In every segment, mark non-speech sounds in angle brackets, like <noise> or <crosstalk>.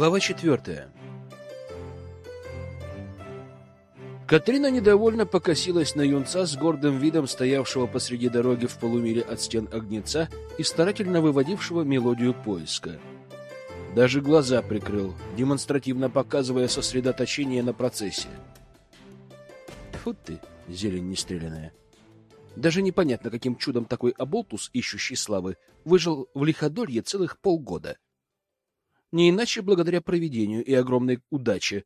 Глава четвертая. Катрина недовольно покосилась на юнца с гордым видом стоявшего посреди дороги в полумиле от стен огнеца и старательно выводившего мелодию поиска. Даже глаза прикрыл, демонстративно показывая сосредоточение на процессе. Тьфу ты, зелень нестреляная. Даже непонятно, каким чудом такой оболтус, ищущий славы, выжил в лиходолье целых полгода. Не иначе благодаря проведению и огромной удаче,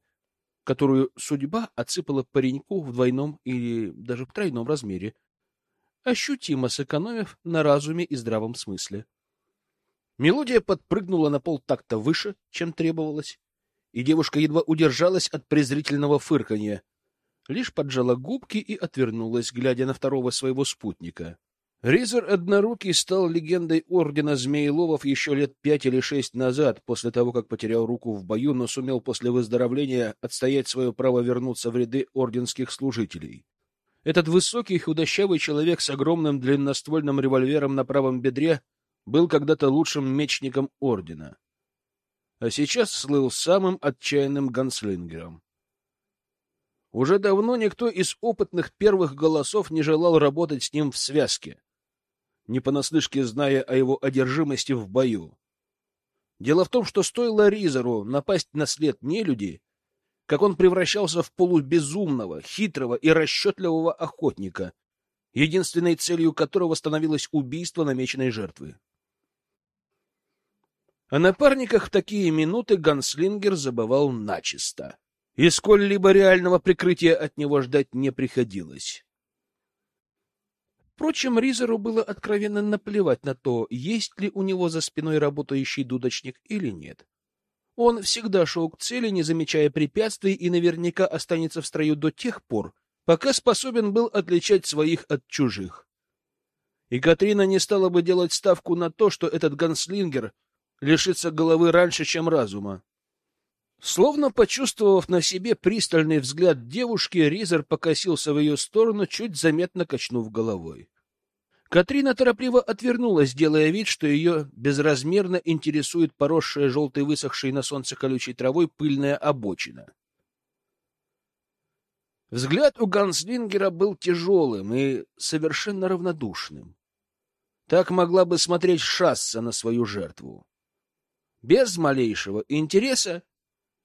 которую судьба отсыпала пареньку в двойном или даже в тройном размере, ощутимо сэкономив на разуме и здравом смысле. Мелодия подпрыгнула на пол так-то выше, чем требовалось, и девушка едва удержалась от презрительного фырканья, лишь поджала губки и отвернулась, глядя на второго своего спутника. Ризер Однорукий стал легендой ордена Змееловов еще лет пять или шесть назад, после того, как потерял руку в бою, но сумел после выздоровления отстоять свое право вернуться в ряды орденских служителей. Этот высокий худощавый человек с огромным длинноствольным револьвером на правом бедре был когда-то лучшим мечником ордена, а сейчас слыл самым отчаянным ганслингером. Уже давно никто из опытных первых голосов не желал работать с ним в связке не понаслышке зная о его одержимости в бою. Дело в том, что стоило Ризеру напасть на след нелюди, как он превращался в полубезумного, хитрого и расчетливого охотника, единственной целью которого становилось убийство намеченной жертвы. О напарниках в такие минуты Ганслингер забывал начисто, и сколь-либо реального прикрытия от него ждать не приходилось. Впрочем, Ризеру было откровенно наплевать на то, есть ли у него за спиной работающий дудочник или нет. Он всегда шел к цели, не замечая препятствий, и наверняка останется в строю до тех пор, пока способен был отличать своих от чужих. И Катрина не стала бы делать ставку на то, что этот ганслингер лишится головы раньше, чем разума. Словно почувствовав на себе пристальный взгляд девушки, Ризер покосился в ее сторону, чуть заметно качнув головой. Катрина торопливо отвернулась, делая вид, что ее безразмерно интересует поросшая желтой высохшей на солнце колючей травой пыльная обочина. Взгляд у Ганслингера был тяжелым и совершенно равнодушным. Так могла бы смотреть Шасса на свою жертву. Без малейшего интереса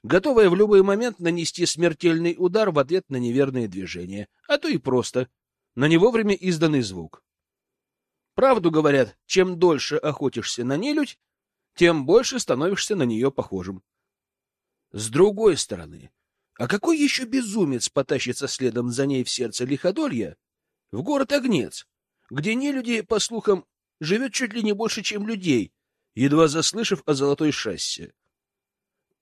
готовая в любой момент нанести смертельный удар в ответ на неверные движения, а то и просто на невовремя изданный звук. Правду говорят, чем дольше охотишься на нелюдь, тем больше становишься на нее похожим. С другой стороны, а какой еще безумец потащится следом за ней в сердце лиходолья в город Огнец, где нелюди, по слухам, живет чуть ли не больше, чем людей, едва заслышав о золотой шассе?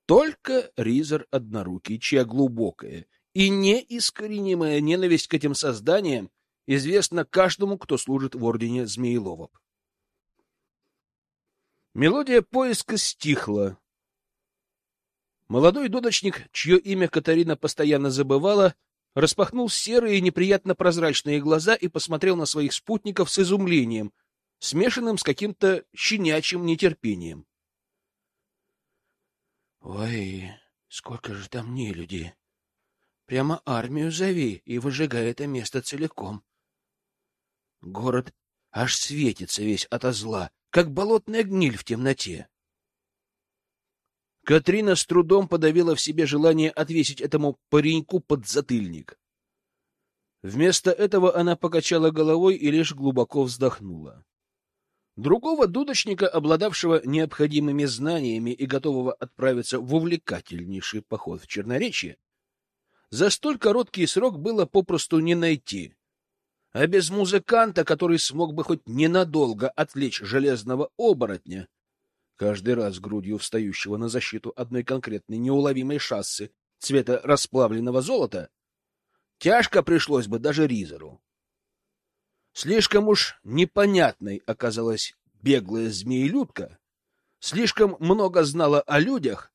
Только Ризер Однорукий, чья глубокая и неискоренимая ненависть к этим созданиям известна каждому, кто служит в ордене Змееловов. Мелодия поиска стихла. Молодой дудочник, чье имя Катарина постоянно забывала, распахнул серые неприятно прозрачные глаза и посмотрел на своих спутников с изумлением, смешанным с каким-то щенячьим нетерпением. Ой, сколько же там нелюди! Прямо армию зови и выжигай это место целиком. Город аж светится весь ото зла, как болотная гниль в темноте. Катрина с трудом подавила в себе желание отвесить этому пареньку подзатыльник. Вместо этого она покачала головой и лишь глубоко вздохнула. Другого дудочника, обладавшего необходимыми знаниями и готового отправиться в увлекательнейший поход в Черноречье, за столь короткий срок было попросту не найти. А без музыканта, который смог бы хоть ненадолго отвлечь железного оборотня, каждый раз грудью встающего на защиту одной конкретной неуловимой шассы цвета расплавленного золота, тяжко пришлось бы даже Ризеру. Слишком уж непонятной оказалась беглая змеелюдка, слишком много знала о людях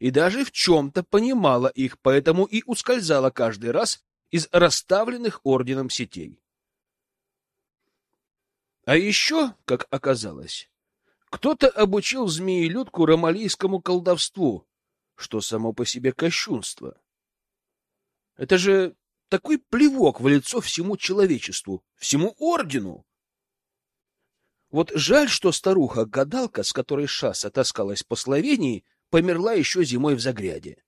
и даже в чем-то понимала их, поэтому и ускользала каждый раз из расставленных орденом сетей. А еще, как оказалось, кто-то обучил змеелюдку ромалийскому колдовству, что само по себе кощунство. Это же такой плевок в лицо всему человечеству, всему ордену. Вот жаль, что старуха-гадалка, с которой Шасса таскалась по Словении, померла еще зимой в Загряде.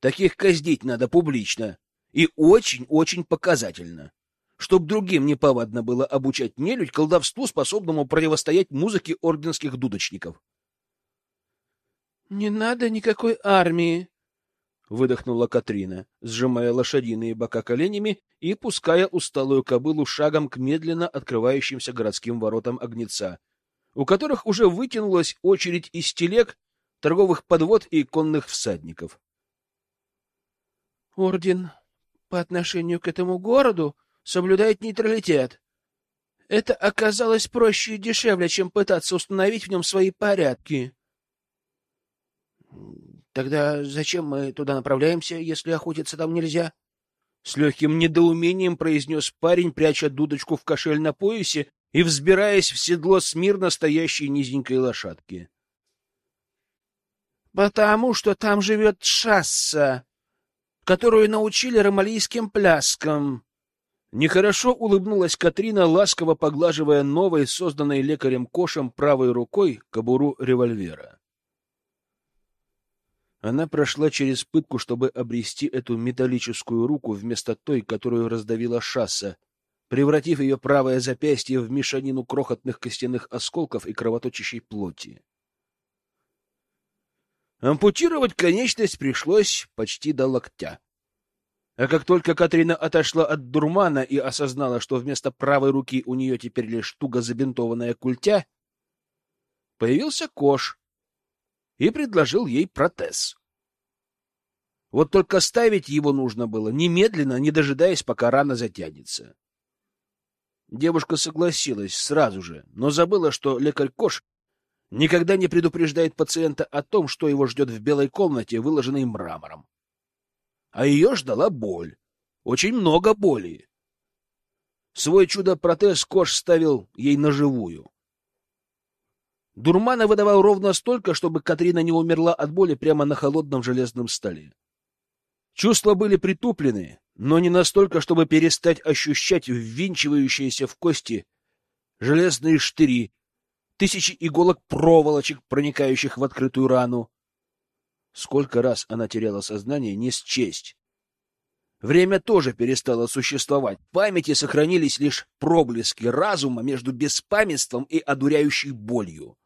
Таких казнить надо публично и очень-очень показательно, чтоб другим неповадно было обучать нелюдь колдовству, способному противостоять музыке орденских дудочников. — Не надо никакой армии, — выдохнула Катрина, сжимая лошадиные бока коленями и пуская усталую кобылу шагом к медленно открывающимся городским воротам огнеца, у которых уже вытянулась очередь из телег, торговых подвод и конных всадников. Орден по отношению к этому городу соблюдает нейтралитет. Это оказалось проще и дешевле, чем пытаться установить в нем свои порядки. Тогда зачем мы туда направляемся, если охотиться там нельзя? С легким недоумением произнес парень, пряча дудочку в кошель на поясе и взбираясь в седло смирно стоящей низенькой лошадки. — Потому что там живет шасса, которую научили ромалийским пляскам. Нехорошо улыбнулась Катрина, ласково поглаживая новой, созданной лекарем Кошем правой рукой, кобуру револьвера. Она прошла через пытку, чтобы обрести эту металлическую руку вместо той, которую раздавила шасса, превратив ее правое запястье в мешанину крохотных костяных осколков и кровоточащей плоти. Ампутировать конечность пришлось почти до локтя. А как только Катрина отошла от дурмана и осознала, что вместо правой руки у нее теперь лишь туго забинтованная культя, появился Кош и предложил ей протез. Вот только ставить его нужно было немедленно, не дожидаясь, пока рана затянется. Девушка согласилась сразу же, но забыла, что лекарь Кош никогда не предупреждает пациента о том, что его ждет в белой комнате, выложенной мрамором. А ее ждала боль. Очень много боли. Свой чудо-протез Кош ставил ей на живую. Дурмана выдавал ровно столько, чтобы Катрина не умерла от боли прямо на холодном железном столе. Чувства были притуплены, но не настолько, чтобы перестать ощущать ввинчивающиеся в кости железные штыри, тысячи иголок проволочек, проникающих в открытую рану. Сколько раз она теряла сознание, не счесть. Время тоже перестало существовать. В памяти сохранились лишь проблески разума между беспамятством и одуряющей болью.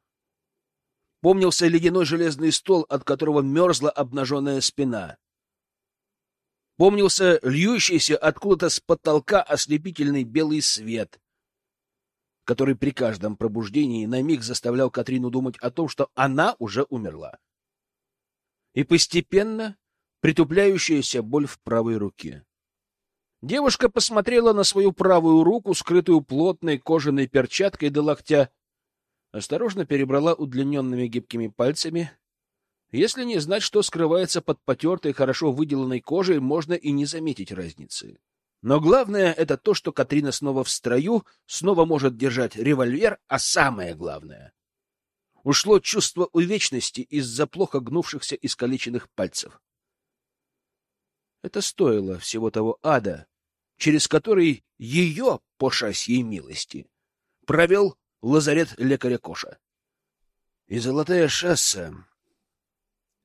Помнился ледяной железный стол, от которого мерзла обнаженная спина. Помнился льющийся откуда-то с потолка ослепительный белый свет, который при каждом пробуждении на миг заставлял Катрину думать о том, что она уже умерла. И постепенно притупляющаяся боль в правой руке. Девушка посмотрела на свою правую руку, скрытую плотной кожаной перчаткой до локтя, осторожно перебрала удлиненными гибкими пальцами. Если не знать, что скрывается под потертой, хорошо выделанной кожей, можно и не заметить разницы. Но главное — это то, что Катрина снова в строю, снова может держать револьвер, а самое главное — ушло чувство увечности из-за плохо гнувшихся искалеченных пальцев. Это стоило всего того ада, через который ее, по шасьей милости, провел лазарет лекаря Коша. И золотая шасса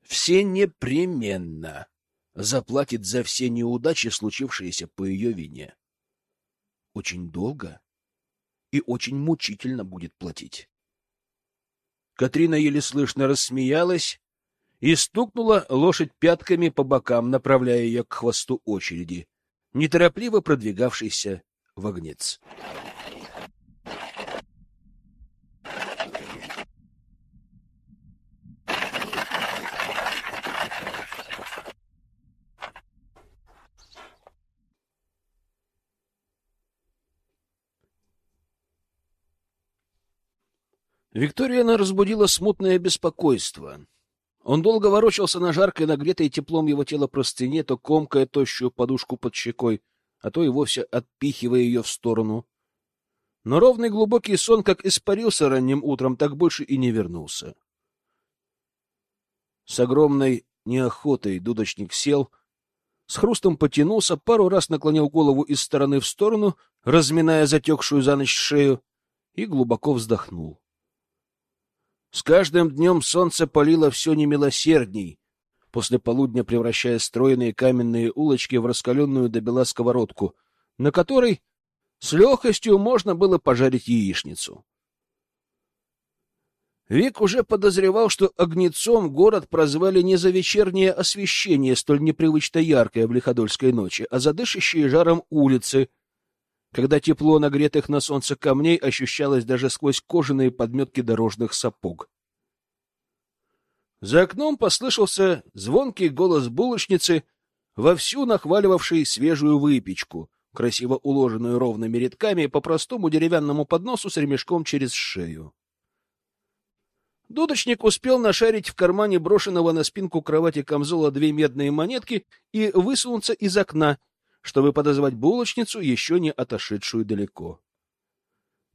все непременно заплатит за все неудачи, случившиеся по ее вине. Очень долго и очень мучительно будет платить. Катрина еле слышно рассмеялась и стукнула лошадь пятками по бокам, направляя ее к хвосту очереди, неторопливо продвигавшейся в огнец. Викториана разбудило смутное беспокойство. Он долго ворочался на жаркой, нагретой теплом его тела простыне, то комкая тощую подушку под щекой, а то и вовсе отпихивая ее в сторону. Но ровный глубокий сон как испарился ранним утром, так больше и не вернулся. С огромной неохотой дудочник сел, с хрустом потянулся, пару раз наклонил голову из стороны в сторону, разминая затекшую за ночь шею, и глубоко вздохнул. С каждым днем солнце палило все немилосердней, после полудня превращая стройные каменные улочки в раскаленную до бела сковородку, на которой с легкостью можно было пожарить яичницу. Вик уже подозревал, что огнецом город прозвали не за вечернее освещение, столь непривычно яркое в лиходольской ночи, а за дышащие жаром улицы, когда тепло нагретых на солнце камней ощущалось даже сквозь кожаные подметки дорожных сапог. За окном послышался звонкий голос булочницы, вовсю нахваливавшей свежую выпечку, красиво уложенную ровными рядками по простому деревянному подносу с ремешком через шею. Дудочник успел нашарить в кармане брошенного на спинку кровати камзола две медные монетки и высунуться из окна, чтобы подозвать булочницу, еще не отошедшую далеко.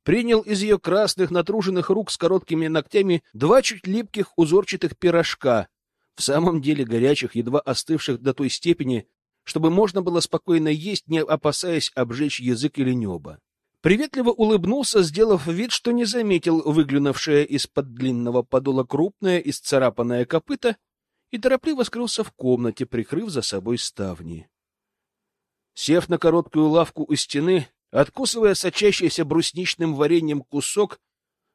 Принял из ее красных натруженных рук с короткими ногтями два чуть липких узорчатых пирожка, в самом деле горячих, едва остывших до той степени, чтобы можно было спокойно есть, не опасаясь обжечь язык или небо. Приветливо улыбнулся, сделав вид, что не заметил выглянувшее из-под длинного подола крупное исцарапанное копыто, и торопливо скрылся в комнате, прикрыв за собой ставни. Сев на короткую лавку у стены, откусывая сочащийся брусничным вареньем кусок,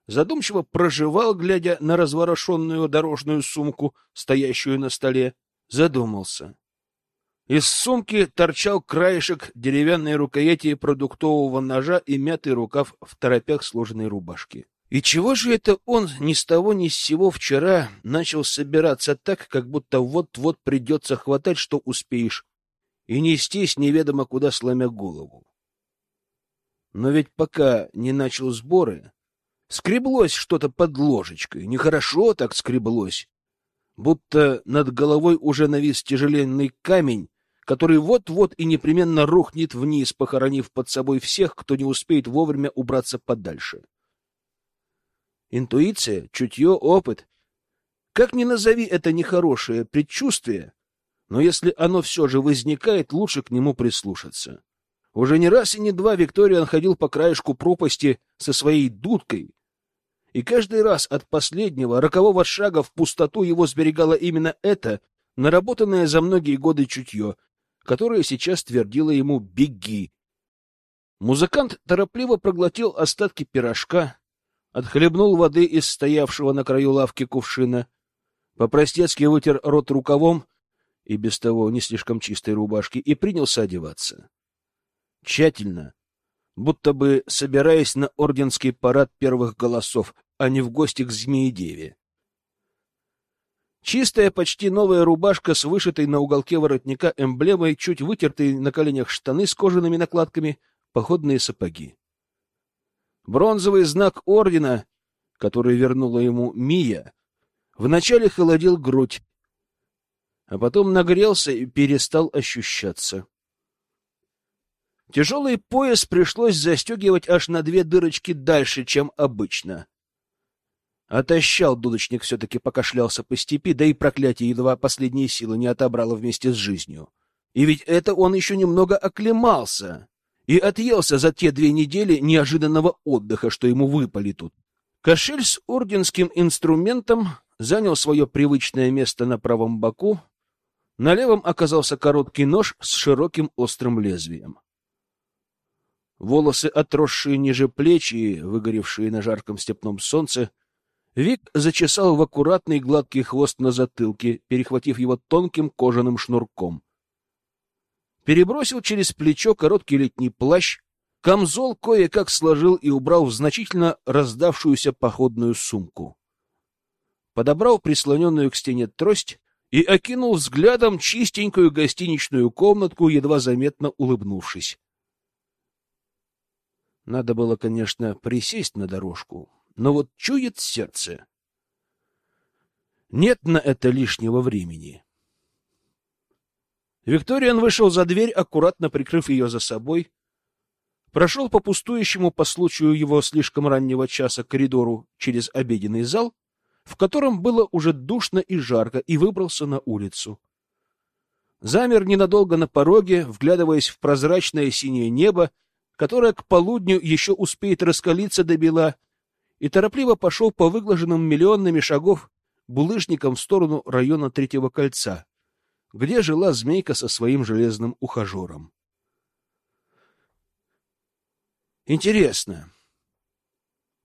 задумчиво проживал, глядя на разворошенную дорожную сумку, стоящую на столе, задумался. Из сумки торчал краешек деревянной рукояти продуктового ножа и мятый рукав в торопях сложенной рубашки. И чего же это он ни с того ни с сего вчера начал собираться так, как будто вот-вот придется хватать, что успеешь, и нестись неведомо куда, сломя голову? Но ведь пока не начал сборы, скреблось что-то под ложечкой, нехорошо так скреблось, будто над головой уже навис тяжеленный камень, который вот-вот и непременно рухнет вниз, похоронив под собой всех, кто не успеет вовремя убраться подальше. Интуиция, чутье, опыт. Как ни назови это нехорошее предчувствие, но если оно все же возникает, лучше к нему прислушаться. Уже не раз и не два Викториан ходил по краешку пропасти со своей дудкой, и каждый раз от последнего рокового шага в пустоту его сберегало именно это, наработанное за многие годы чутье, которая сейчас твердила ему «беги». Музыкант торопливо проглотил остатки пирожка, отхлебнул воды из стоявшего на краю лавки кувшина, по-простецки вытер рот рукавом и без того не слишком чистой рубашки и принялся одеваться. Тщательно, будто бы собираясь на орденский парад первых голосов, а не в гости к Змеедеве. Чистая, почти новая рубашка с вышитой на уголке воротника эмблемой, чуть вытертые на коленях штаны с кожаными накладками, походные сапоги. Бронзовый знак ордена, который вернула ему Мия, вначале холодил грудь, а потом нагрелся и перестал ощущаться. Тяжелый пояс пришлось застегивать аж на две дырочки дальше, чем обычно. Отощал дудочник все-таки покашлялся по степи, да и проклятие едва последние силы не отобрало вместе с жизнью. И ведь это он еще немного оклемался и отъелся за те две недели неожиданного отдыха, что ему выпали тут. Кошель с орденским инструментом занял свое привычное место на правом боку, на левом оказался короткий нож с широким острым лезвием. Волосы, отросшие ниже плеч и выгоревшие на жарком степном солнце, Вик зачесал в аккуратный гладкий хвост на затылке, перехватив его тонким кожаным шнурком. Перебросил через плечо короткий летний плащ, камзол кое-как сложил и убрал в значительно раздавшуюся походную сумку. Подобрал прислоненную к стене трость и окинул взглядом чистенькую гостиничную комнатку, едва заметно улыбнувшись. Надо было, конечно, присесть на дорожку, но вот чует сердце. Нет на это лишнего времени. Викториан вышел за дверь, аккуратно прикрыв ее за собой, прошел по пустующему по случаю его слишком раннего часа коридору через обеденный зал, в котором было уже душно и жарко, и выбрался на улицу. Замер ненадолго на пороге, вглядываясь в прозрачное синее небо, которое к полудню еще успеет раскалиться до бела, и торопливо пошел по выглаженным миллионными шагов булыжником в сторону района Третьего кольца, где жила змейка со своим железным ухажером. Интересно,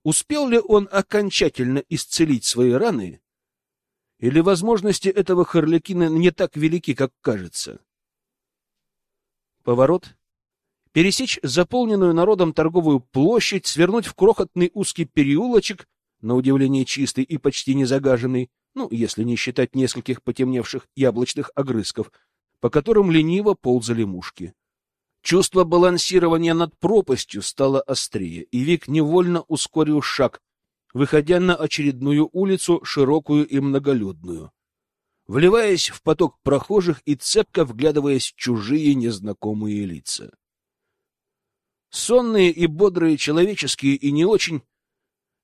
успел ли он окончательно исцелить свои раны, или возможности этого Харлякина не так велики, как кажется? Поворот. Пересечь заполненную народом торговую площадь, свернуть в крохотный узкий переулочек, на удивление чистый и почти не загаженный, ну, если не считать нескольких потемневших яблочных огрызков, по которым лениво ползали мушки. Чувство балансирования над пропастью стало острее, и Вик невольно ускорил шаг, выходя на очередную улицу, широкую и многолюдную, вливаясь в поток прохожих и цепко вглядываясь в чужие незнакомые лица. Сонные и бодрые, человеческие и не очень,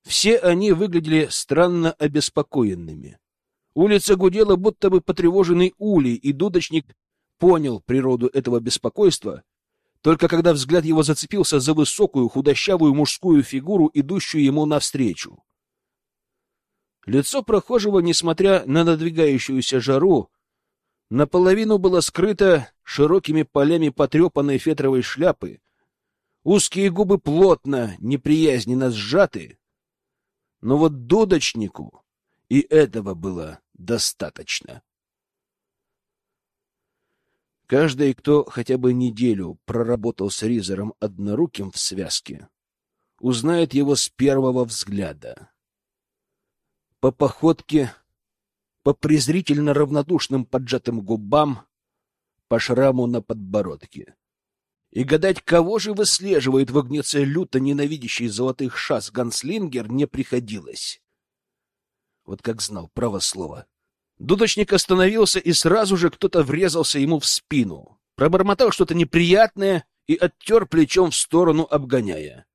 все они выглядели странно обеспокоенными. Улица гудела, будто бы потревоженный улей, и дудочник понял природу этого беспокойства — только когда взгляд его зацепился за высокую, худощавую мужскую фигуру, идущую ему навстречу. Лицо прохожего, несмотря на надвигающуюся жару, наполовину было скрыто широкими полями потрепанной фетровой шляпы, узкие губы плотно, неприязненно сжаты, но вот дудочнику и этого было достаточно. Каждый, кто хотя бы неделю проработал с Ризером одноруким в связке, узнает его с первого взгляда. По походке, по презрительно равнодушным поджатым губам, по шраму на подбородке. И гадать, кого же выслеживает в огнеце люто ненавидящий золотых шас Ганслингер, не приходилось. Вот как знал право слово. Дудочник остановился, и сразу же кто-то врезался ему в спину. Пробормотал что-то неприятное и оттер плечом в сторону, обгоняя.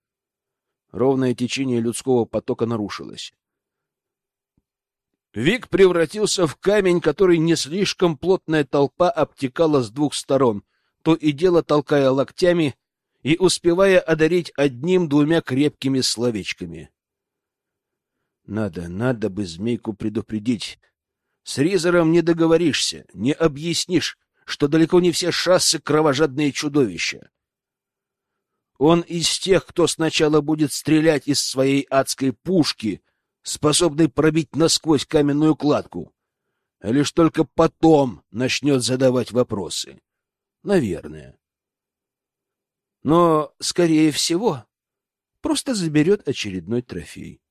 Ровное течение людского потока нарушилось. Вик превратился в камень, который не слишком плотная толпа обтекала с двух сторон, то и дело толкая локтями и успевая одарить одним-двумя крепкими словечками. Надо, надо бы змейку предупредить. С Ризером не договоришься, не объяснишь, что далеко не все шассы — кровожадные чудовища. Он из тех, кто сначала будет стрелять из своей адской пушки, способной пробить насквозь каменную кладку, а лишь только потом начнет задавать вопросы. Наверное. Но, скорее всего, просто заберет очередной трофей.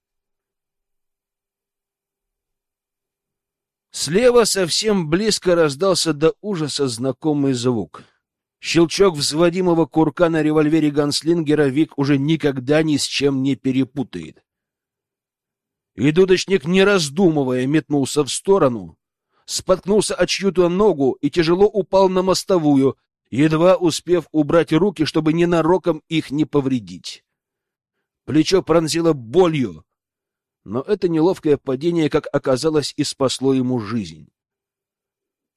Слева совсем близко раздался до ужаса знакомый звук. Щелчок взводимого курка на револьвере ганслингера Вик уже никогда ни с чем не перепутает. И дудочник, не раздумывая, метнулся в сторону, споткнулся о чью-то ногу и тяжело упал на мостовую, едва успев убрать руки, чтобы ненароком их не повредить. Плечо пронзило болью, но это неловкое падение, как оказалось, и спасло ему жизнь.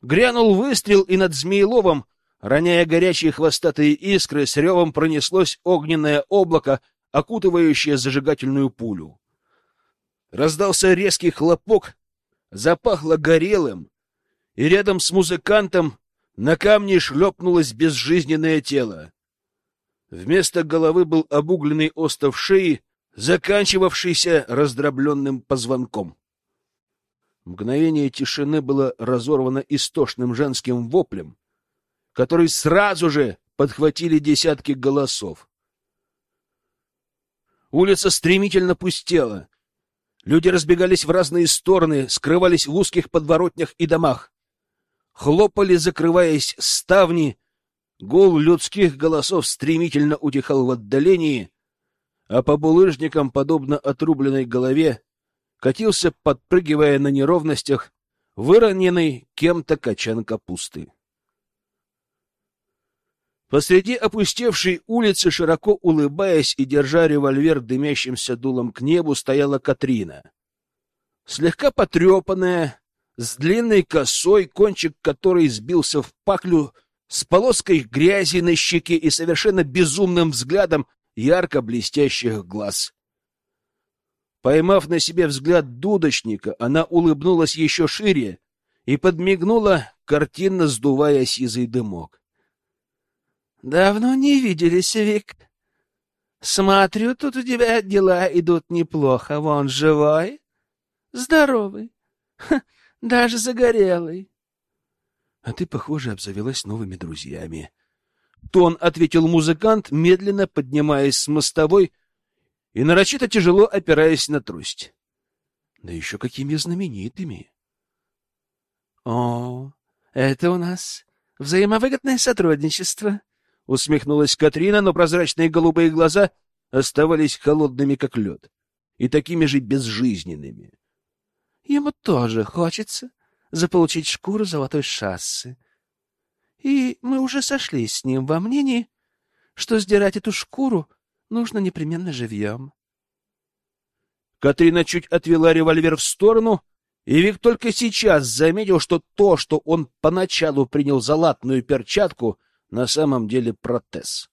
Грянул выстрел, и над Змееловым, роняя горячие хвостатые искры, с ревом пронеслось огненное облако, окутывающее зажигательную пулю. Раздался резкий хлопок, запахло горелым, и рядом с музыкантом на камне шлепнулось безжизненное тело. Вместо головы был обугленный остов шеи, заканчивавшийся раздробленным позвонком. Мгновение тишины было разорвано истошным женским воплем, который сразу же подхватили десятки голосов. Улица стремительно пустела. Люди разбегались в разные стороны, скрывались в узких подворотнях и домах. Хлопали, закрываясь ставни. Гул людских голосов стремительно утихал в отдалении, а по булыжникам, подобно отрубленной голове, катился, подпрыгивая на неровностях, выроненный кем-то качан капусты. Посреди опустевшей улицы, широко улыбаясь и держа револьвер дымящимся дулом к небу, стояла Катрина. слегка потрепанная, с длинной косой, кончик которой сбился в паклю, с полоской грязи на щеке и совершенно безумным взглядом ярко блестящих глаз. Поймав на себе взгляд дудочника, она улыбнулась еще шире и подмигнула, картинно сдувая сизый дымок. — Давно не виделись, Вик. Смотрю, тут у тебя дела идут неплохо. Вон живой, здоровый, Ха, даже загорелый. — А ты, похоже, обзавелась новыми друзьями. Тон ответил музыкант, медленно поднимаясь с мостовой и нарочито тяжело опираясь на трость. Да еще какими знаменитыми! — О, это у нас взаимовыгодное сотрудничество, — усмехнулась Катрина, но прозрачные голубые глаза оставались холодными, как лед, и такими же безжизненными. Ему тоже хочется заполучить шкуру золотой шассы. И мы уже сошлись с ним во мнении, что сдирать эту шкуру нужно непременно живьем. Катрина чуть отвела револьвер в сторону, и Вик только сейчас заметил, что то, что он поначалу принял за латную перчатку, на самом деле протез.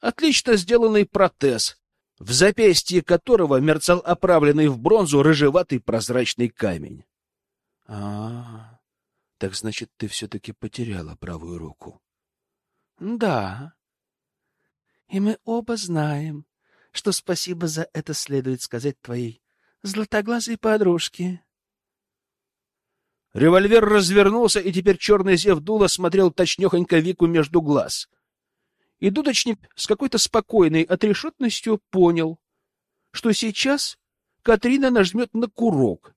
Отлично сделанный протез, в запястье которого мерцал оправленный в бронзу рыжеватый прозрачный камень. — А, так значит, ты все-таки потеряла правую руку. — Да. И мы оба знаем, что спасибо за это следует сказать твоей златоглазой подружке. Револьвер развернулся, и теперь черный зев дула смотрел точнёхонько Вику между глаз. И дудочник с какой-то спокойной отрешенностью понял, что сейчас Катрина нажмет на курок.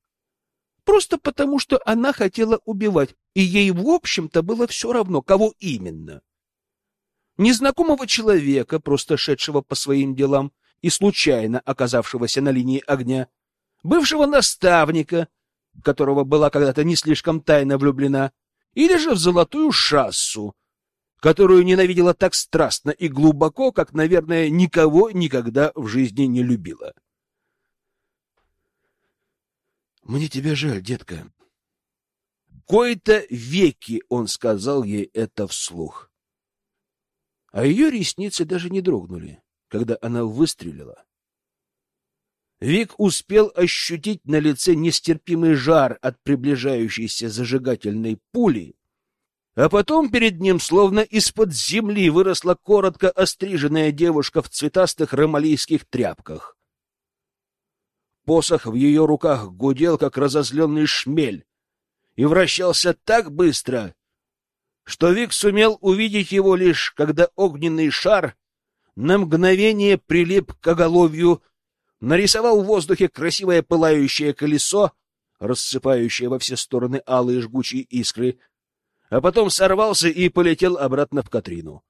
Просто потому, что она хотела убивать, и ей, в общем-то, было все равно, кого именно. Незнакомого человека, просто шедшего по своим делам и случайно оказавшегося на линии огня, бывшего наставника — которого была когда-то не слишком тайно влюблена, или же в золотую шассу, которую ненавидела так страстно и глубоко, как, наверное, никого никогда в жизни не любила. «Мне тебя жаль, детка». Кои-то веки он сказал ей это вслух. А ее ресницы даже не дрогнули, когда она выстрелила. Вик успел ощутить на лице нестерпимый жар от приближающейся зажигательной пули, а потом перед ним словно из-под земли выросла коротко остриженная девушка в цветастых ромалийских тряпках. Посох в ее руках гудел, как разозленный шмель, и вращался так быстро, что Вик сумел увидеть его лишь, когда огненный шар на мгновение прилип к оголовью нарисовал в воздухе красивое пылающее колесо, рассыпающее во все стороны алые жгучие искры, а потом сорвался и полетел обратно в Катрину.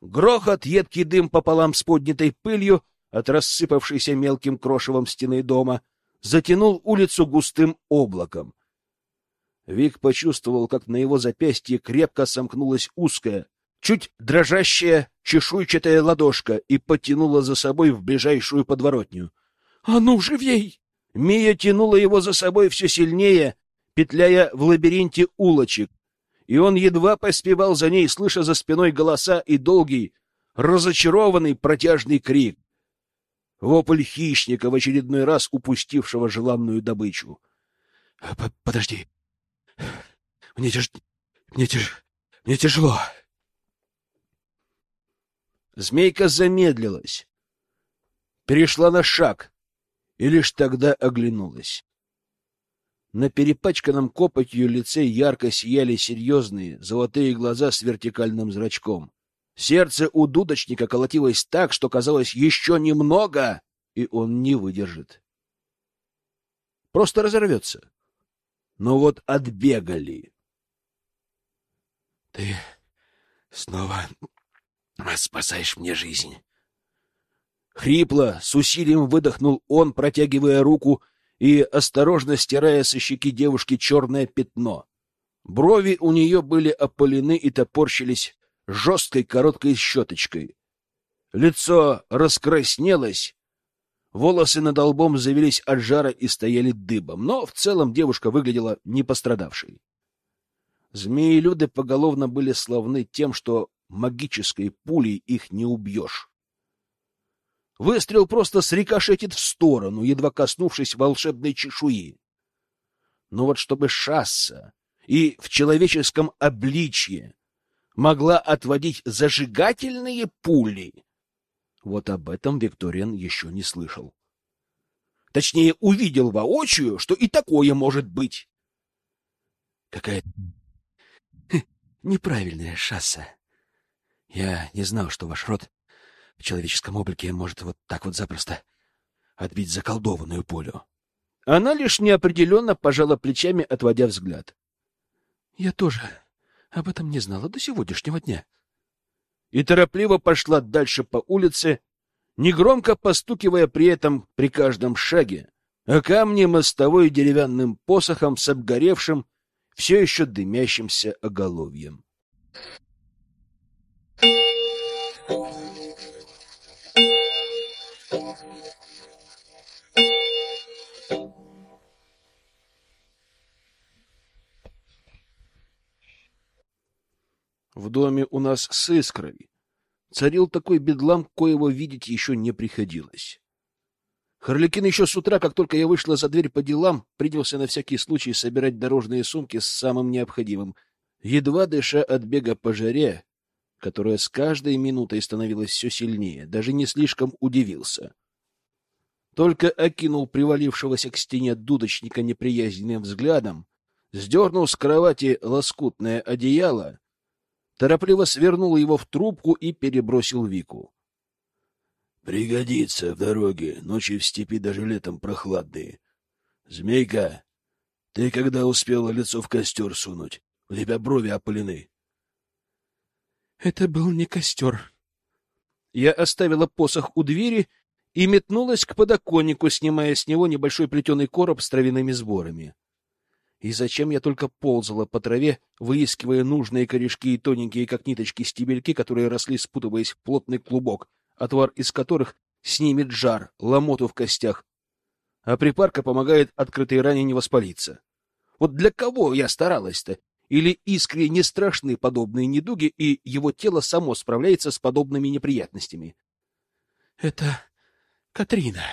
Грохот, едкий дым пополам с поднятой пылью от рассыпавшейся мелким крошевом стены дома затянул улицу густым облаком. Вик почувствовал, как на его запястье крепко сомкнулась узкая, чуть дрожащая чешуйчатая ладошка и потянула за собой в ближайшую подворотню. «А ну, живей!» Мия тянула его за собой все сильнее, петляя в лабиринте улочек, и он едва поспевал за ней, слыша за спиной голоса и долгий, разочарованный протяжный крик. Вопль хищника, в очередной раз упустившего желанную добычу. — Подожди. Мне тяж... Мне тяж... Мне тяжело. Змейка замедлилась, перешла на шаг и лишь тогда оглянулась. На перепачканном копотью лице ярко сияли серьезные золотые глаза с вертикальным зрачком. Сердце у дудочника колотилось так, что казалось еще немного, и он не выдержит. Просто разорвется. Но вот отбегали. — Ты снова спасаешь мне жизнь. Хрипло, с усилием выдохнул он, протягивая руку и осторожно стирая со щеки девушки черное пятно. Брови у нее были опалены и топорщились жесткой короткой щеточкой. Лицо раскраснелось, Волосы над лбом завелись от жара и стояли дыбом, но в целом девушка выглядела не пострадавшей. Змеи-люды поголовно были славны тем, что магической пулей их не убьешь. Выстрел просто срикошетит в сторону, едва коснувшись волшебной чешуи. Но вот чтобы шасса и в человеческом обличье могла отводить зажигательные пули, вот об этом Викториан еще не слышал. Точнее, увидел воочию, что и такое может быть. Какая-то неправильная шасса. Я не знал, что ваш род в человеческом облике может вот так вот запросто отбить заколдованную пулю. Она лишь неопределенно пожала плечами, отводя взгляд. — Я тоже об этом не знала до сегодняшнего дня и торопливо пошла дальше по улице, негромко постукивая при этом при каждом шаге, а камни мостовой деревянным посохом с обгоревшим, все еще дымящимся оголовьем. В доме у нас с искрой царил такой бедлам, коего видеть еще не приходилось. Харликин еще с утра, как только я вышла за дверь по делам, принялся на всякий случай собирать дорожные сумки с самым необходимым. Едва дыша от бега по жаре, которая с каждой минутой становилась все сильнее, даже не слишком удивился. Только окинул привалившегося к стене дудочника неприязненным взглядом, сдернул с кровати лоскутное одеяло торопливо свернул его в трубку и перебросил Вику. «Пригодится в дороге, ночи в степи даже летом прохладные. Змейка, ты когда успела лицо в костер сунуть? У тебя брови опалены». «Это был не костер». Я оставила посох у двери и метнулась к подоконнику, снимая с него небольшой плетеный короб с травяными сборами. И зачем я только ползала по траве, выискивая нужные корешки и тоненькие, как ниточки, стебельки, которые росли, спутываясь в плотный клубок, отвар из которых снимет жар, ломоту в костях. А припарка помогает открытой ране не воспалиться. Вот для кого я старалась-то? Или искре не страшны подобные недуги, и его тело само справляется с подобными неприятностями? — Это Катрина,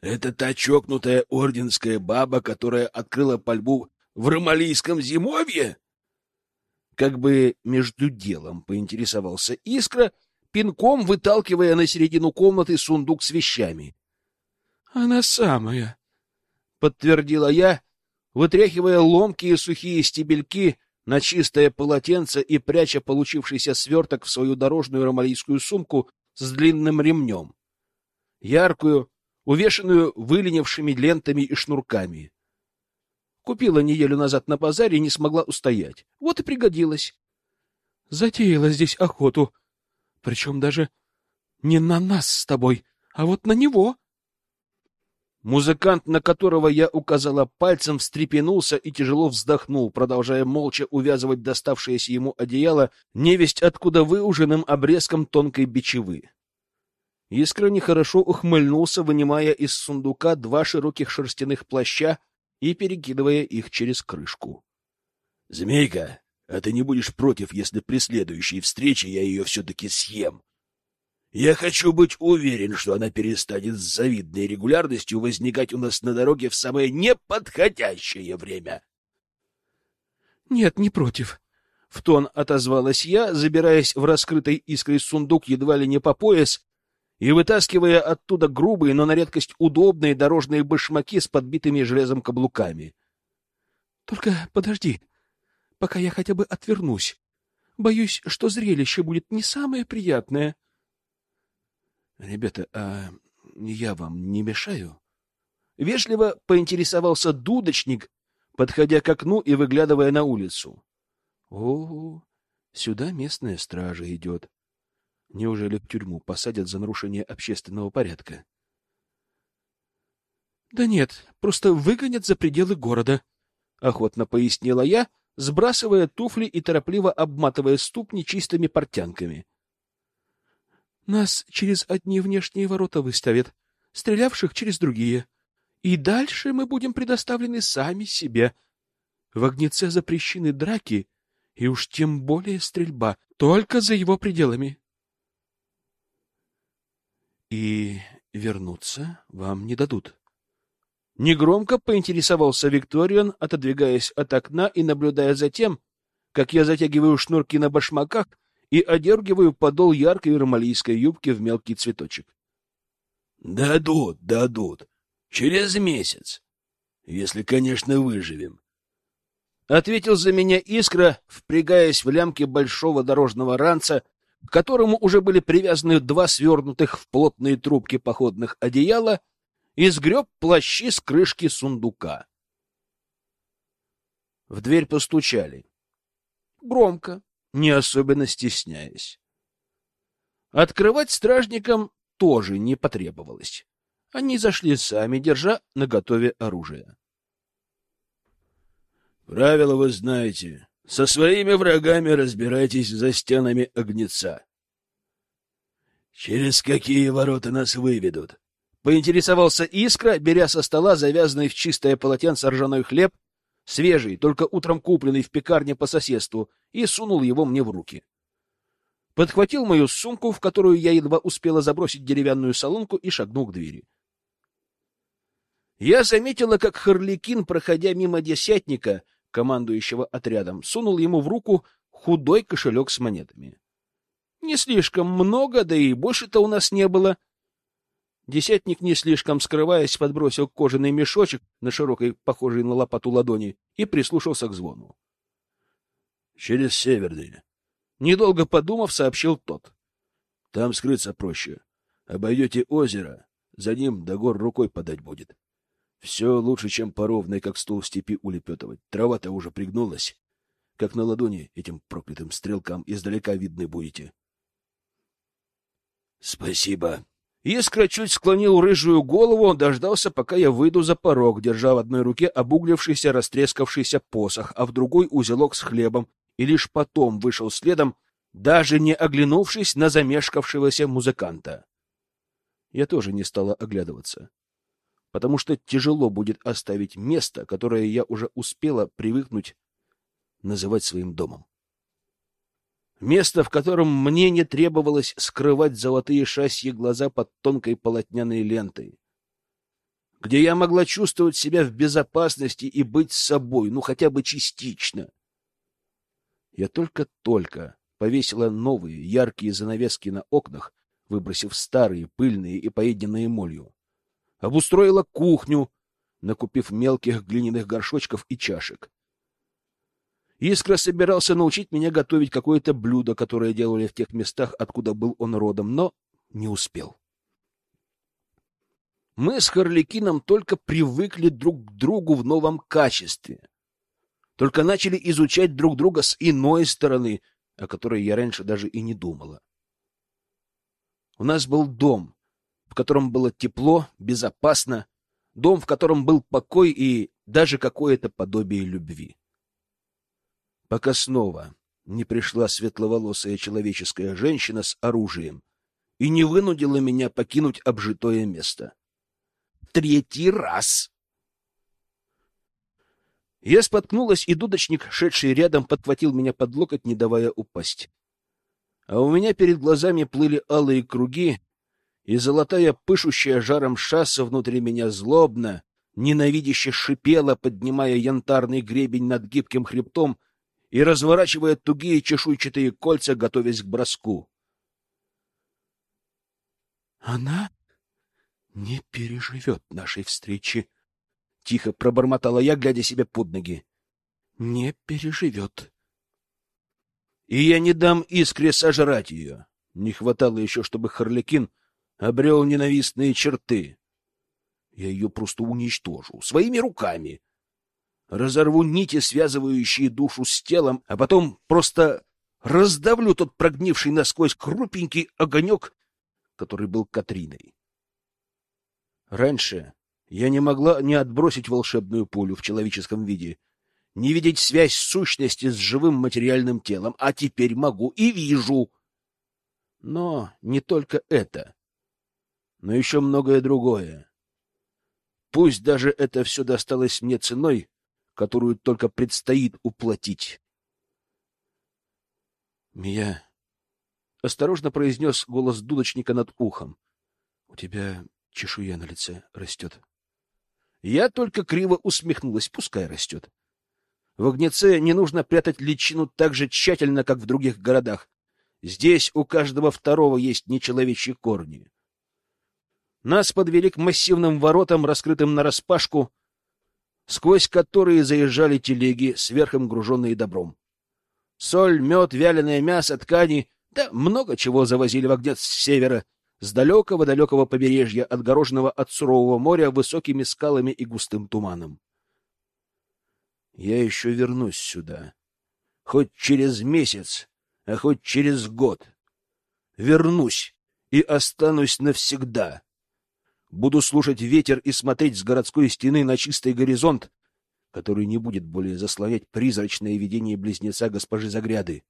это та чокнутая орденская баба, которая открыла пальбу в Ромалийском зимовье? Как бы между делом поинтересовался Искра, пинком выталкивая на середину комнаты сундук с вещами. — Она самая, — подтвердила я, вытряхивая ломкие сухие стебельки на чистое полотенце и пряча получившийся сверток в свою дорожную ромалийскую сумку с длинным ремнем. Яркую, увешанную выленившими лентами и шнурками. Купила неделю назад на базаре и не смогла устоять. Вот и пригодилась. Затеяла здесь охоту. Причем даже не на нас с тобой, а вот на него. Музыкант, на которого я указала пальцем, встрепенулся и тяжело вздохнул, продолжая молча увязывать доставшееся ему одеяло невесть откуда выуженным обрезком тонкой бичевы. Искра нехорошо ухмыльнулся, вынимая из сундука два широких шерстяных плаща и перекидывая их через крышку. — Змейка, а ты не будешь против, если при следующей встрече я ее все-таки съем? Я хочу быть уверен, что она перестанет с завидной регулярностью возникать у нас на дороге в самое неподходящее время. — Нет, не против. В тон отозвалась я, забираясь в раскрытый искрой сундук едва ли не по пояс и вытаскивая оттуда грубые, но на редкость удобные дорожные башмаки с подбитыми железом каблуками. — Только подожди, пока я хотя бы отвернусь. Боюсь, что зрелище будет не самое приятное. — Ребята, а я вам не мешаю? Вежливо поинтересовался дудочник, подходя к окну и выглядывая на улицу. — О, сюда местная стража идет. Неужели в тюрьму посадят за нарушение общественного порядка? — Да нет, просто выгонят за пределы города, — охотно пояснила я, сбрасывая туфли и торопливо обматывая ступни чистыми портянками. — Нас через одни внешние ворота выставят, стрелявших через другие. И дальше мы будем предоставлены сами себе. В огнеце запрещены драки, и уж тем более стрельба, только за его пределами. И вернуться вам не дадут. Негромко поинтересовался Викториан, отодвигаясь от окна и наблюдая за тем, как я затягиваю шнурки на башмаках и одергиваю подол яркой ромалийской юбки в мелкий цветочек. — Дадут, дадут. Через месяц. Если, конечно, выживем. Ответил за меня Искра, впрягаясь в лямки большого дорожного ранца, к которому уже были привязаны два свернутых в плотные трубки походных одеяла, и сгреб плащи с крышки сундука. В дверь постучали. Громко, не особенно стесняясь. Открывать стражникам тоже не потребовалось. Они зашли сами, держа наготове оружие. Правила вы знаете. Со своими врагами разбирайтесь за стенами огнеца. Через какие ворота нас выведут? Поинтересовался Искра, беря со стола завязанный в чистое полотенце ржаной хлеб, свежий, только утром купленный в пекарне по соседству, и сунул его мне в руки. Подхватил мою сумку, в которую я едва успела забросить деревянную солонку, и шагнул к двери. Я заметила, как Харликин, проходя мимо десятника, командующего отрядом, сунул ему в руку худой кошелек с монетами. Не слишком много, да и больше-то у нас не было. Десятник, не слишком скрываясь, подбросил кожаный мешочек на широкой, похожей на лопату ладони, и прислушался к звону. — Через северные. Недолго подумав, сообщил тот. — Там скрыться проще. Обойдете озеро, за ним до гор рукой подать будет. Все лучше, чем по ровной, как стул в степи, улепетывать. Трава-то уже пригнулась. Как на ладони этим проклятым стрелкам издалека видны будете. — Спасибо. Искра чуть склонил рыжую голову, дождался, пока я выйду за порог, держа в одной руке обуглившийся, растрескавшийся посох, а в другой узелок с хлебом, и лишь потом вышел следом, даже не оглянувшись на замешкавшегося музыканта. Я тоже не стала оглядываться потому что тяжело будет оставить место, которое я уже успела привыкнуть называть своим домом. Место, в котором мне не требовалось скрывать золотые шасьи глаза под тонкой полотняной лентой, где я могла чувствовать себя в безопасности и быть собой, ну хотя бы частично. Я только-только повесила новые яркие занавески на окнах, выбросив старые, пыльные и поеденные молью обустроила кухню, накупив мелких глиняных горшочков и чашек. Искра собирался научить меня готовить какое-то блюдо, которое делали в тех местах, откуда был он родом, но не успел. Мы с Харликином только привыкли друг к другу в новом качестве. Только начали изучать друг друга с иной стороны, о которой я раньше даже и не думала. У нас был дом, в котором было тепло, безопасно, дом, в котором был покой и даже какое-то подобие любви. Пока снова не пришла светловолосая человеческая женщина с оружием и не вынудила меня покинуть обжитое место. Третий раз! Я споткнулась, и дудочник, шедший рядом, подхватил меня под локоть, не давая упасть. А у меня перед глазами плыли алые круги, и золотая, пышущая жаром шасса внутри меня злобно, ненавидяще шипела, поднимая янтарный гребень над гибким хребтом и разворачивая тугие чешуйчатые кольца, готовясь к броску. «Она не переживет нашей встречи», — тихо пробормотала я, глядя себе под ноги. «Не переживет». «И я не дам искре сожрать ее». Не хватало еще, чтобы Харликин обрел ненавистные черты. Я ее просто уничтожу своими руками. Разорву нити, связывающие душу с телом, а потом просто раздавлю тот прогнивший насквозь крупенький огонек, который был Катриной. Раньше я не могла не отбросить волшебную пулю в человеческом виде, не видеть связь сущности с живым материальным телом, а теперь могу и вижу — Но не только это, но еще многое другое. Пусть даже это все досталось мне ценой, которую только предстоит уплатить. Мия осторожно произнес голос дудочника над ухом. — У тебя чешуя на лице растет. Я только криво усмехнулась, пускай растет. В огнеце не нужно прятать личину так же тщательно, как в других городах. Здесь у каждого второго есть нечеловечьи корни. Нас подвели к массивным воротам, раскрытым нараспашку, сквозь которые заезжали телеги, сверхом груженные добром. Соль, мед, вяленое мясо, ткани, да много чего завозили в огнец с севера, с далекого-далекого побережья, отгороженного от сурового моря высокими скалами и густым туманом. Я еще вернусь сюда. Хоть через месяц, а хоть через год. Вернусь и останусь навсегда. Буду слушать ветер и смотреть с городской стены на чистый горизонт, который не будет более заслонять призрачное видение близнеца госпожи Загряды.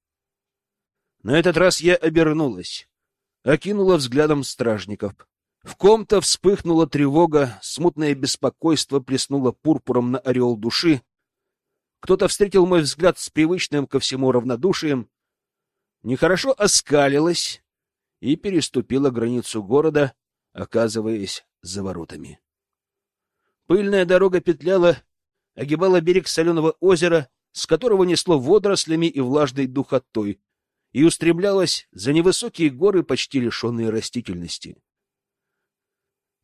На этот раз я обернулась, окинула взглядом стражников. В ком-то вспыхнула тревога, смутное беспокойство плеснуло пурпуром на ореол души, кто-то встретил мой взгляд с привычным ко всему равнодушием, нехорошо оскалилась и переступила границу города, оказываясь за воротами. Пыльная дорога петляла, огибала берег соленого озера, с которого несло водорослями и влажной духотой, и устремлялась за невысокие горы, почти лишенные растительности.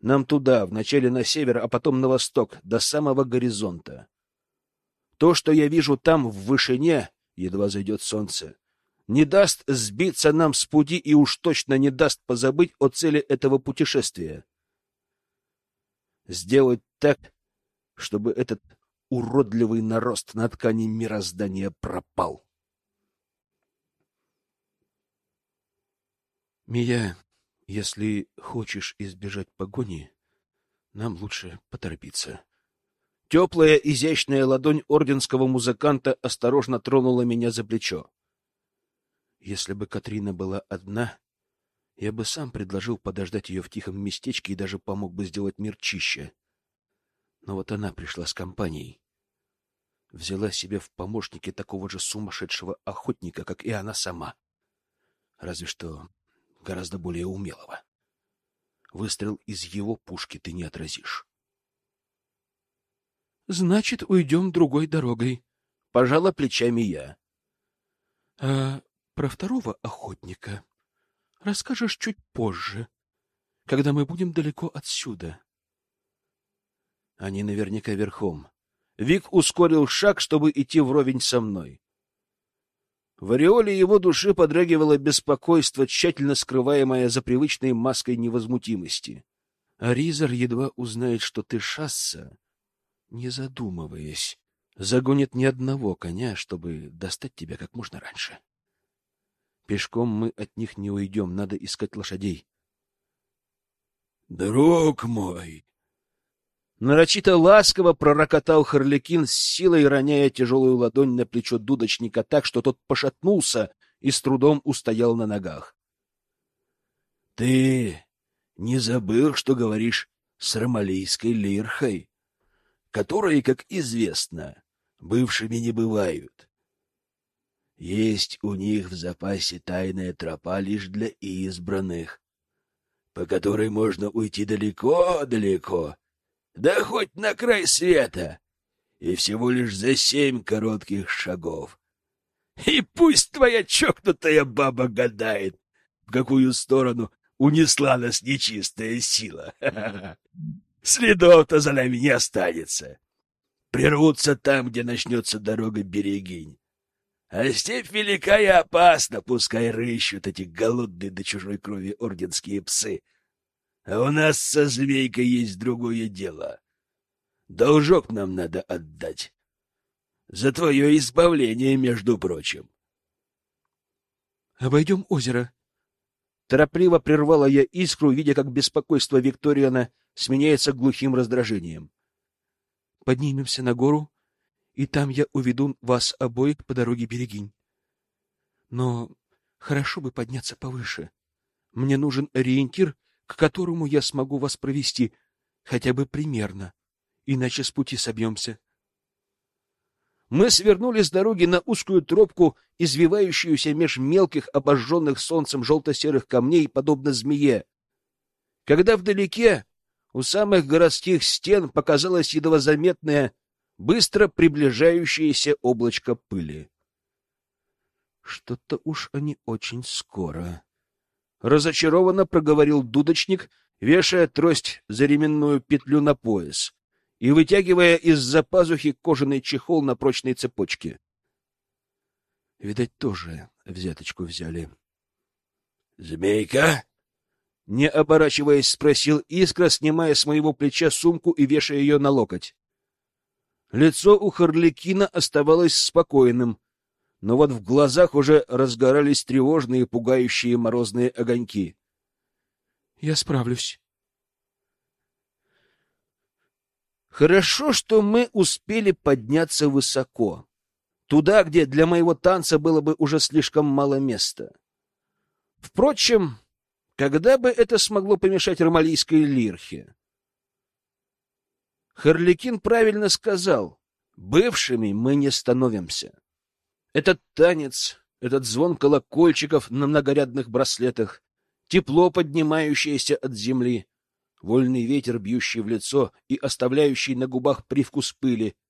Нам туда, вначале на север, а потом на восток, до самого горизонта. То, что я вижу там, в вышине, едва зайдет солнце, не даст сбиться нам с пути и уж точно не даст позабыть о цели этого путешествия. Сделать так, чтобы этот уродливый нарост на ткани мироздания пропал. Мия, если хочешь избежать погони, нам лучше поторопиться. Теплая, изящная ладонь орденского музыканта осторожно тронула меня за плечо. Если бы Катрина была одна, я бы сам предложил подождать ее в тихом местечке и даже помог бы сделать мир чище. Но вот она пришла с компанией. Взяла себе в помощники такого же сумасшедшего охотника, как и она сама. Разве что гораздо более умелого. Выстрел из его пушки ты не отразишь. Значит, уйдем другой дорогой. Пожала плечами я. А про второго охотника расскажешь чуть позже, когда мы будем далеко отсюда. Они наверняка верхом. Вик ускорил шаг, чтобы идти вровень со мной. В ореоле его души подрагивало беспокойство, тщательно скрываемое за привычной маской невозмутимости. Аризар едва узнает, что ты шасса, не задумываясь, загонит ни одного коня, чтобы достать тебя как можно раньше. Пешком мы от них не уйдем, надо искать лошадей. — Друг мой! Нарочито ласково пророкотал Харликин, с силой роняя тяжелую ладонь на плечо дудочника так, что тот пошатнулся и с трудом устоял на ногах. — Ты не забыл, что говоришь с ромалийской лирхой? которые, как известно, бывшими не бывают. Есть у них в запасе тайная тропа лишь для избранных, по которой можно уйти далеко-далеко, да хоть на край света, и всего лишь за семь коротких шагов. И пусть твоя чокнутая баба гадает, в какую сторону унесла нас нечистая сила. <laughs> Следов-то за нами не останется. Прервутся там, где начнется дорога Берегинь. А степь велика и опасна, пускай рыщут эти голодные до чужой крови орденские псы. А у нас со змейкой есть другое дело. Должок нам надо отдать. За твое избавление, между прочим. — Обойдем озеро. Торопливо прервала я искру, видя, как беспокойство Викториана — сменяется глухим раздражением. Поднимемся на гору, и там я уведу вас обоих по дороге Берегинь. Но хорошо бы подняться повыше. Мне нужен ориентир, к которому я смогу вас провести, хотя бы примерно, иначе с пути собьемся. Мы свернули с дороги на узкую тропку, извивающуюся меж мелких, обожженных солнцем желто-серых камней, подобно змее. Когда вдалеке, у самых городских стен, показалось едва заметное, быстро приближающееся облачко пыли. Что-то уж они очень скоро. Разочарованно проговорил дудочник, вешая трость за ременную петлю на пояс и вытягивая из-за пазухи кожаный чехол на прочной цепочке. Видать, тоже взяточку взяли. «Змейка?» Не оборачиваясь, спросил Искра, снимая с моего плеча сумку и вешая ее на локоть. Лицо у Харликина оставалось спокойным, но вот в глазах уже разгорались тревожные, пугающие морозные огоньки. — Я справлюсь. Хорошо, что мы успели подняться высоко, туда, где для моего танца было бы уже слишком мало места. Впрочем, когда бы это смогло помешать ромалийской лирхе? Харликин правильно сказал, бывшими мы не становимся. Этот танец, этот звон колокольчиков на многорядных браслетах, тепло, поднимающееся от земли, вольный ветер, бьющий в лицо и оставляющий на губах привкус пыли —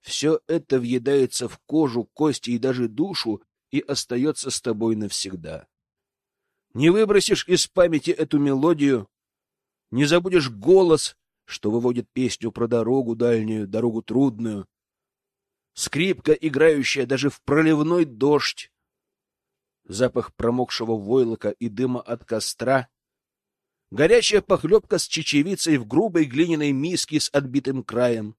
все это въедается в кожу, кости и даже душу и остается с тобой навсегда. Не выбросишь из памяти эту мелодию, не забудешь голос, что выводит песню про дорогу дальнюю, дорогу трудную, скрипка, играющая даже в проливной дождь, запах промокшего войлока и дыма от костра, горячая похлебка с чечевицей в грубой глиняной миске с отбитым краем,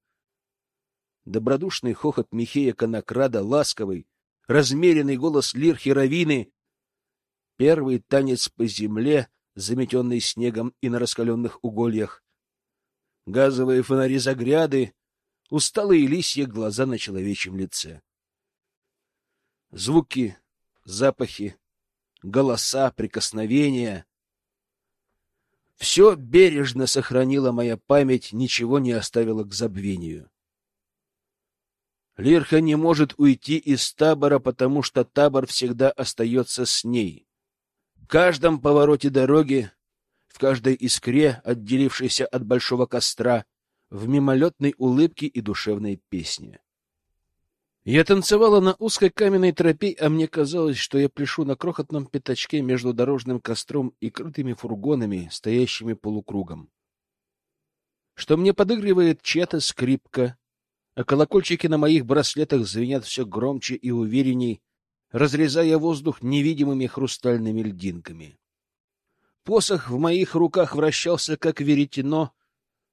добродушный хохот Михея Конокрада, ласковый, размеренный голос Лирхи Равины, первый танец по земле, заметенный снегом и на раскаленных угольях, газовые фонари загряды, усталые лисьи глаза на человечьем лице. Звуки, запахи, голоса, прикосновения — все бережно сохранила моя память, ничего не оставила к забвению. Лирха не может уйти из табора, потому что табор всегда остается с ней. В каждом повороте дороги, в каждой искре, отделившейся от большого костра, в мимолетной улыбке и душевной песне. Я танцевала на узкой каменной тропе, а мне казалось, что я пляшу на крохотном пятачке между дорожным костром и крытыми фургонами, стоящими полукругом. Что мне подыгрывает чья-то скрипка, а колокольчики на моих браслетах звенят все громче и уверенней, разрезая воздух невидимыми хрустальными льдинками. Посох в моих руках вращался, как веретено,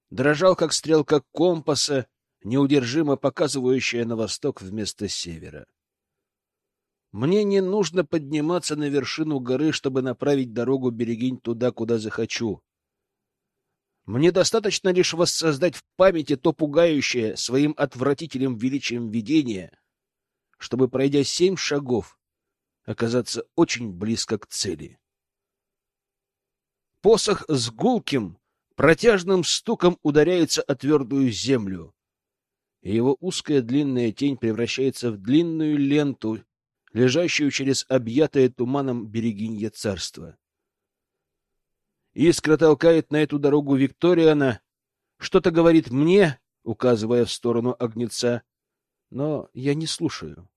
дрожал, как стрелка компаса, неудержимо показывающая на восток вместо севера. Мне не нужно подниматься на вершину горы, чтобы направить дорогу Берегинь туда, куда захочу. Мне достаточно лишь воссоздать в памяти то пугающее своим отвратительным величием видение, чтобы, пройдя семь шагов, оказаться очень близко к цели. Посох с гулким, протяжным стуком ударяется о твердую землю, и его узкая длинная тень превращается в длинную ленту, лежащую через объятое туманом берегинье царство. Искра толкает на эту дорогу Викториана, что-то говорит мне, указывая в сторону огнеца, но я не слушаю.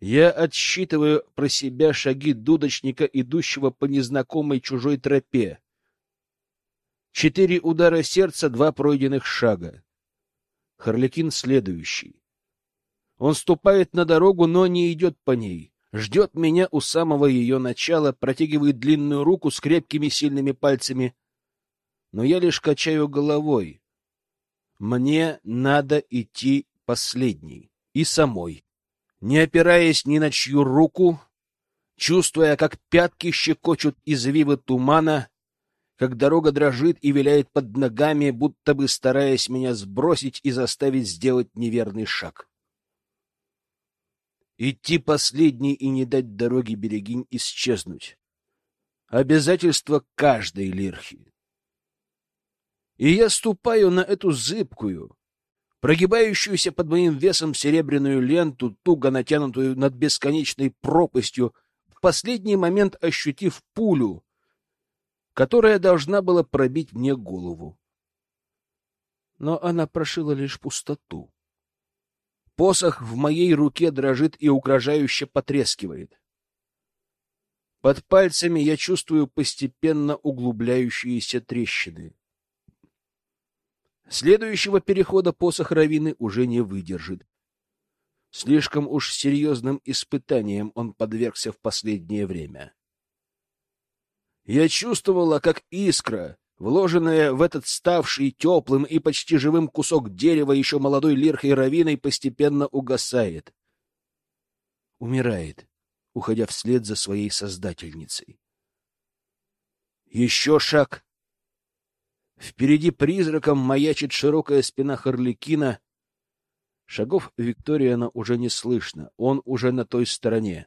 Я отсчитываю про себя шаги дудочника, идущего по незнакомой чужой тропе. Четыре удара сердца, два пройденных шага. Харликин следующий. Он ступает на дорогу, но не идет по ней. Ждет меня у самого ее начала, протягивает длинную руку с крепкими сильными пальцами. Но я лишь качаю головой. Мне надо идти последней и самой. Не опираясь ни на чью руку, чувствуя, как пятки щекочут извивы тумана, как дорога дрожит и виляет под ногами, будто бы стараясь меня сбросить и заставить сделать неверный шаг. Идти последний и не дать дороге берегинь исчезнуть. обязательство каждой лирхи. И я ступаю на эту зыбкую, прогибающуюся под моим весом серебряную ленту, туго натянутую над бесконечной пропастью, в последний момент ощутив пулю, которая должна была пробить мне голову. Но она прошила лишь пустоту. Посох в моей руке дрожит и угрожающе потрескивает. Под пальцами я чувствую постепенно углубляющиеся трещины. Следующего перехода посох Равины уже не выдержит. Слишком уж серьезным испытанием он подвергся в последнее время. Я чувствовала, как искра, вложенная в этот ставший теплым и почти живым кусок дерева еще молодой лирхой Равиной, постепенно угасает. Умирает, уходя вслед за своей создательницей. Еще шаг, Впереди призраком маячит широкая спина Харликина. Шагов Викториана уже не слышно, он уже на той стороне.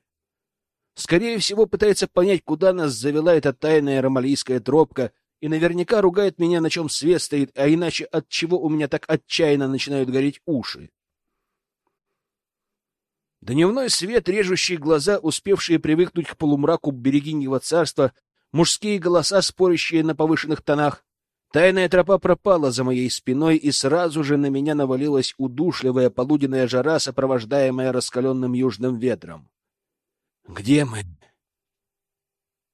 Скорее всего, пытается понять, куда нас завела эта тайная ромалийская тропка, и наверняка ругает меня, на чем свет стоит, а иначе от чего у меня так отчаянно начинают гореть уши. Дневной свет, режущий глаза, успевшие привыкнуть к полумраку берегиньего царства, мужские голоса, спорящие на повышенных тонах, Тайная тропа пропала за моей спиной, и сразу же на меня навалилась удушливая полуденная жара, сопровождаемая раскаленным южным ветром. «Где мы?»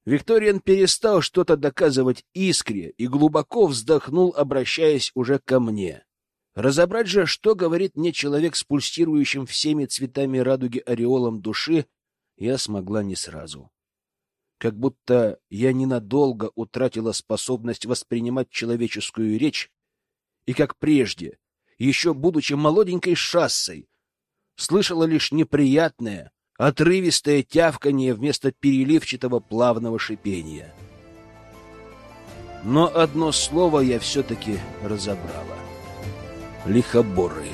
Викториан перестал что-то доказывать искре и глубоко вздохнул, обращаясь уже ко мне. Разобрать же, что говорит мне человек с пульсирующим всеми цветами радуги ореолом души, я смогла не сразу как будто я ненадолго утратила способность воспринимать человеческую речь, и, как прежде, еще будучи молоденькой шассой, слышала лишь неприятное, отрывистое тявканье вместо переливчатого плавного шипения. Но одно слово я все-таки разобрала. Лихоборые.